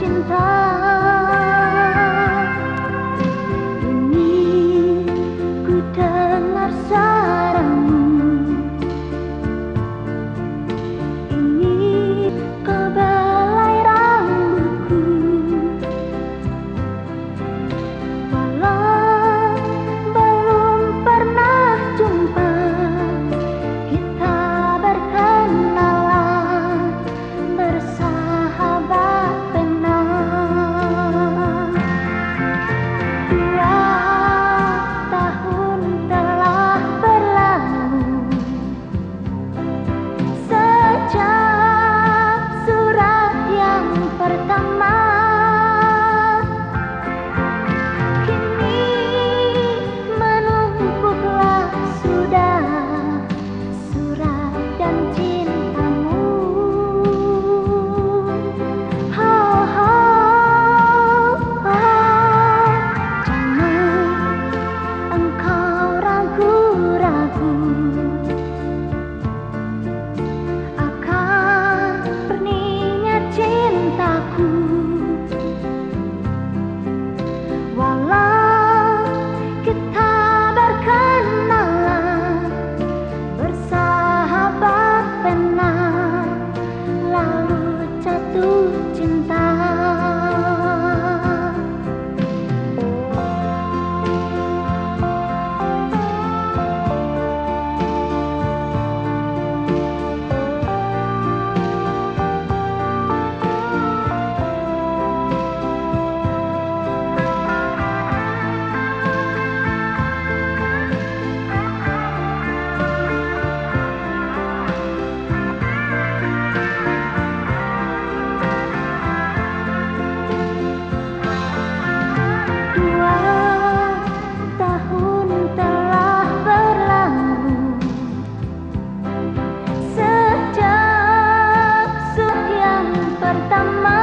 心疼。tâm mắt